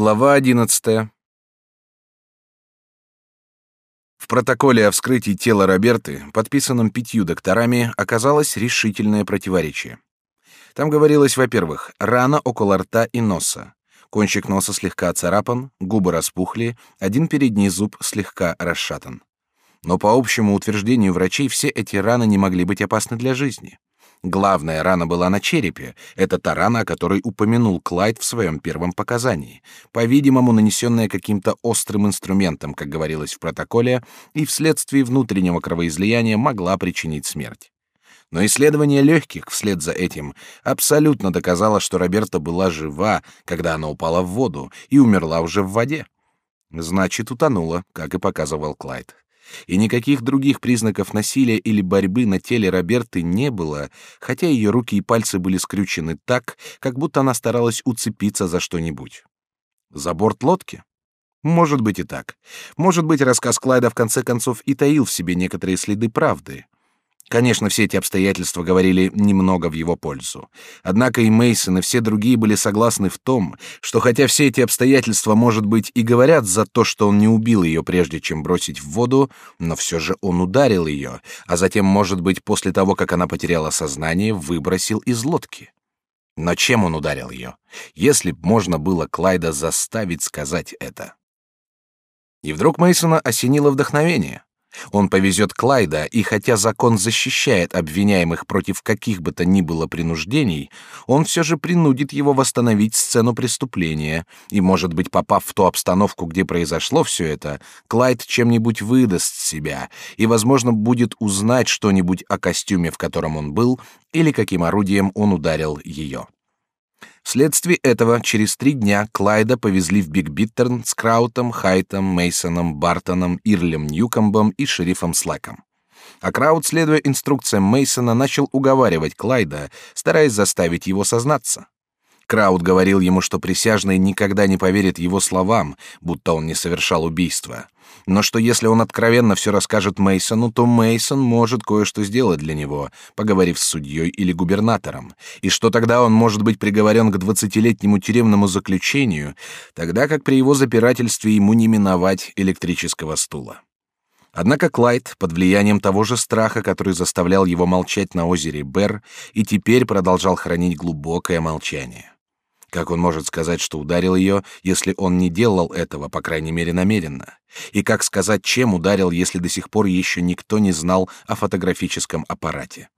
Глава одиннадцатая. В протоколе о вскрытии тела Роберты, подписанном пятью докторами, оказалось решительное противоречие. Там говорилось, во-первых, рана около рта и носа. Кончик носа слегка царапан, губы распухли, один передний зуб слегка расшатан. Но по общему утверждению врачей все эти раны не могли быть опасны для жизни. Главная рана была на черепе. Это та рана, о которой упомянул Клайд в своем первом показании. По-видимому, нанесенная каким-то острым инструментом, как говорилось в протоколе, и вследствие внутреннего кровоизлияния могла причинить смерть. Но исследование легких вслед за этим абсолютно доказало, что Роберта была жива, когда она упала в воду, и умерла уже в воде. Значит, утонула, как и показывал Клайд и никаких других признаков насилия или борьбы на теле Роберты не было, хотя ее руки и пальцы были скрючены так, как будто она старалась уцепиться за что-нибудь. За борт лодки? Может быть и так. Может быть, рассказ Клайда в конце концов и таил в себе некоторые следы правды. Конечно, все эти обстоятельства говорили немного в его пользу. Однако и Мейсон, и все другие были согласны в том, что хотя все эти обстоятельства, может быть, и говорят за то, что он не убил ее прежде, чем бросить в воду, но все же он ударил ее, а затем, может быть, после того, как она потеряла сознание, выбросил из лодки. Но чем он ударил ее? Если б можно было Клайда заставить сказать это. И вдруг Мейсона осенило вдохновение. Он повезет Клайда, и хотя закон защищает обвиняемых против каких бы то ни было принуждений, он все же принудит его восстановить сцену преступления, и, может быть, попав в ту обстановку, где произошло все это, Клайд чем-нибудь выдаст себя, и, возможно, будет узнать что-нибудь о костюме, в котором он был, или каким орудием он ударил ее. Вследствие этого через три дня Клайда повезли в Биг Биттерн с Краутом, Хайтом, Мейсоном, Бартоном, Ирлем Ньюкомбом и шерифом Слэком. А Краут, следуя инструкциям Мейсона, начал уговаривать Клайда, стараясь заставить его сознаться. Краут говорил ему, что присяжный никогда не поверит его словам, будто он не совершал убийства, но что если он откровенно все расскажет Мейсону, то Мейсон может кое-что сделать для него, поговорив с судьей или губернатором, и что тогда он может быть приговорен к двадцатилетнему тюремному заключению, тогда как при его запирательстве ему не миновать электрического стула. Однако Клайд, под влиянием того же страха, который заставлял его молчать на озере Бер, и теперь продолжал хранить глубокое молчание. Как он может сказать, что ударил ее, если он не делал этого, по крайней мере, намеренно? И как сказать, чем ударил, если до сих пор еще никто не знал о фотографическом аппарате?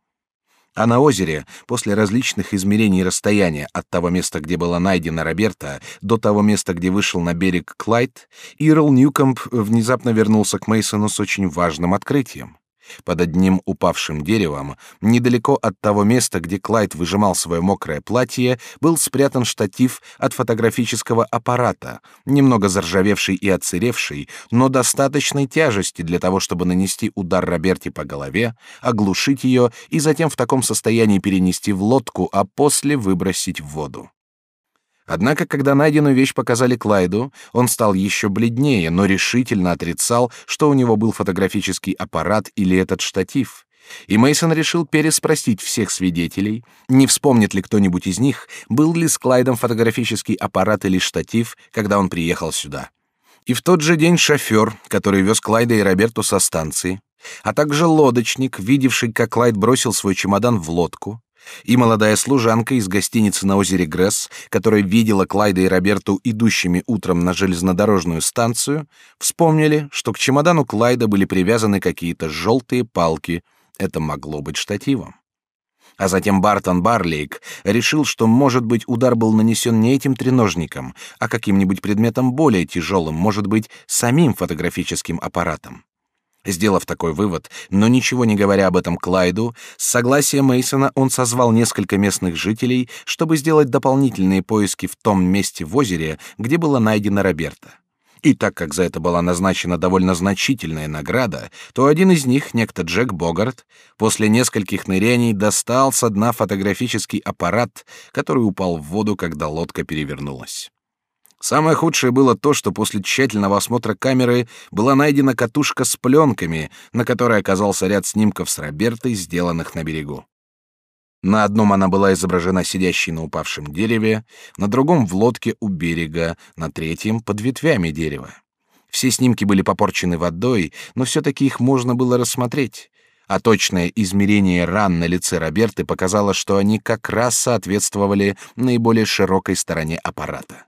А на озере, после различных измерений расстояния от того места, где была найдена Роберта, до того места, где вышел на берег Клайд, Ирл Ньюкомб внезапно вернулся к Мейсону с очень важным открытием. Под одним упавшим деревом, недалеко от того места, где Клайд выжимал свое мокрое платье, был спрятан штатив от фотографического аппарата, немного заржавевший и отсыревший, но достаточной тяжести для того, чтобы нанести удар Роберти по голове, оглушить ее и затем в таком состоянии перенести в лодку, а после выбросить в воду. Однако, когда найденную вещь показали Клайду, он стал еще бледнее, но решительно отрицал, что у него был фотографический аппарат или этот штатив. И Мейсон решил переспросить всех свидетелей, не вспомнит ли кто-нибудь из них, был ли с Клайдом фотографический аппарат или штатив, когда он приехал сюда. И в тот же день шофер, который вез Клайда и Роберту со станции, а также лодочник, видевший, как Клайд бросил свой чемодан в лодку, и молодая служанка из гостиницы на озере Гресс, которая видела Клайда и Роберту идущими утром на железнодорожную станцию, вспомнили, что к чемодану Клайда были привязаны какие-то желтые палки. Это могло быть штативом. А затем Бартон Барлейк решил, что, может быть, удар был нанесен не этим треножником, а каким-нибудь предметом более тяжелым, может быть, самим фотографическим аппаратом. Сделав такой вывод, но ничего не говоря об этом Клайду, с согласия Мейсона он созвал несколько местных жителей, чтобы сделать дополнительные поиски в том месте в озере, где была найдена Роберта. И так как за это была назначена довольно значительная награда, то один из них, некто Джек Богарт, после нескольких ныряний достал со дна фотографический аппарат, который упал в воду, когда лодка перевернулась. Самое худшее было то, что после тщательного осмотра камеры была найдена катушка с пленками, на которой оказался ряд снимков с Робертой, сделанных на берегу. На одном она была изображена сидящей на упавшем дереве, на другом — в лодке у берега, на третьем — под ветвями дерева. Все снимки были попорчены водой, но все-таки их можно было рассмотреть. А точное измерение ран на лице Роберты показало, что они как раз соответствовали наиболее широкой стороне аппарата.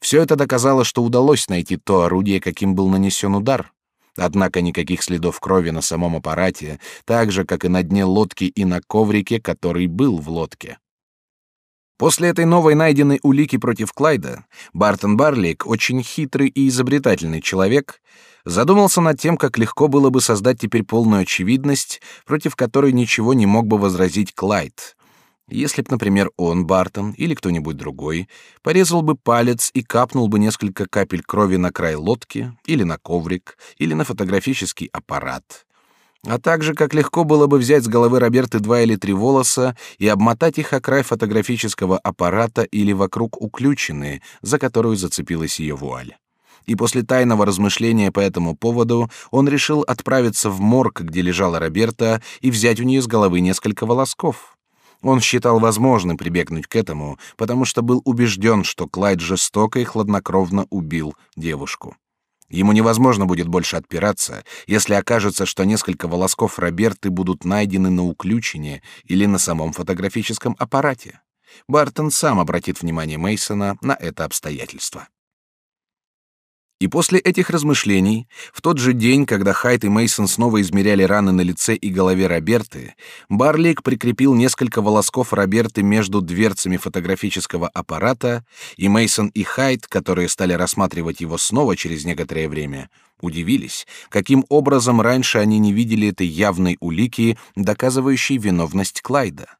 Все это доказало, что удалось найти то орудие, каким был нанесен удар. Однако никаких следов крови на самом аппарате, так же, как и на дне лодки и на коврике, который был в лодке. После этой новой найденной улики против Клайда, Бартон Барлик, очень хитрый и изобретательный человек, задумался над тем, как легко было бы создать теперь полную очевидность, против которой ничего не мог бы возразить Клайд, если б, например, он, Бартон или кто-нибудь другой, порезал бы палец и капнул бы несколько капель крови на край лодки или на коврик или на фотографический аппарат, а также как легко было бы взять с головы Роберты два или три волоса и обмотать их о край фотографического аппарата или вокруг уключины, за которую зацепилась ее вуаль. И после тайного размышления по этому поводу он решил отправиться в морг, где лежала Роберта, и взять у нее с головы несколько волосков. Он считал возможным прибегнуть к этому, потому что был убежден, что Клайд жестоко и хладнокровно убил девушку. Ему невозможно будет больше отпираться, если окажется, что несколько волосков Роберты будут найдены на уключине или на самом фотографическом аппарате. Бартон сам обратит внимание Мейсона на это обстоятельство. И после этих размышлений, в тот же день, когда Хайт и Мейсон снова измеряли раны на лице и голове Роберты, Барлик прикрепил несколько волосков Роберты между дверцами фотографического аппарата, и Мейсон и Хайт, которые стали рассматривать его снова через некоторое время, удивились, каким образом раньше они не видели этой явной улики, доказывающей виновность Клайда.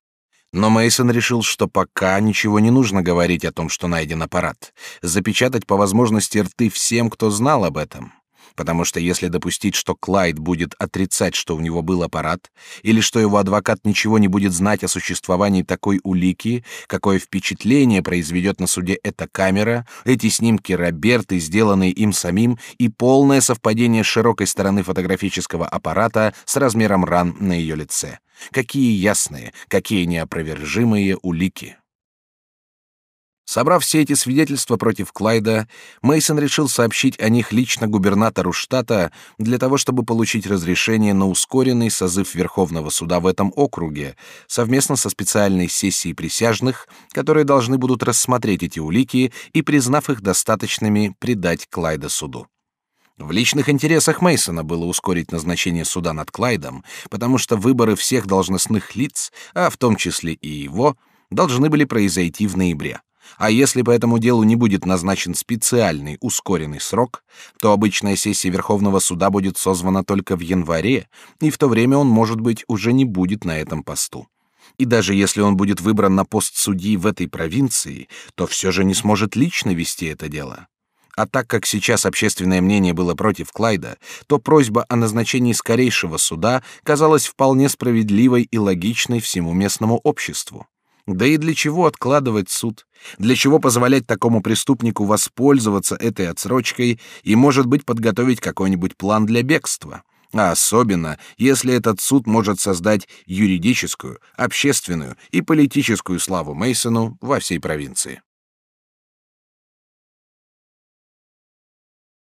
Но Мейсон решил, что пока ничего не нужно говорить о том, что найден аппарат. Запечатать по возможности рты всем, кто знал об этом потому что если допустить, что Клайд будет отрицать, что у него был аппарат, или что его адвокат ничего не будет знать о существовании такой улики, какое впечатление произведет на суде эта камера, эти снимки Роберты, сделанные им самим, и полное совпадение широкой стороны фотографического аппарата с размером ран на ее лице. Какие ясные, какие неопровержимые улики! Собрав все эти свидетельства против Клайда, Мейсон решил сообщить о них лично губернатору штата для того, чтобы получить разрешение на ускоренный созыв Верховного суда в этом округе, совместно со специальной сессией присяжных, которые должны будут рассмотреть эти улики и, признав их достаточными, предать Клайда суду. В личных интересах Мейсона было ускорить назначение суда над Клайдом, потому что выборы всех должностных лиц, а в том числе и его, должны были произойти в ноябре. А если по этому делу не будет назначен специальный ускоренный срок, то обычная сессия Верховного суда будет созвана только в январе, и в то время он, может быть, уже не будет на этом посту. И даже если он будет выбран на пост судьи в этой провинции, то все же не сможет лично вести это дело. А так как сейчас общественное мнение было против Клайда, то просьба о назначении скорейшего суда казалась вполне справедливой и логичной всему местному обществу. Да и для чего откладывать суд? Для чего позволять такому преступнику воспользоваться этой отсрочкой и, может быть, подготовить какой-нибудь план для бегства? А особенно, если этот суд может создать юридическую, общественную и политическую славу Мейсону во всей провинции.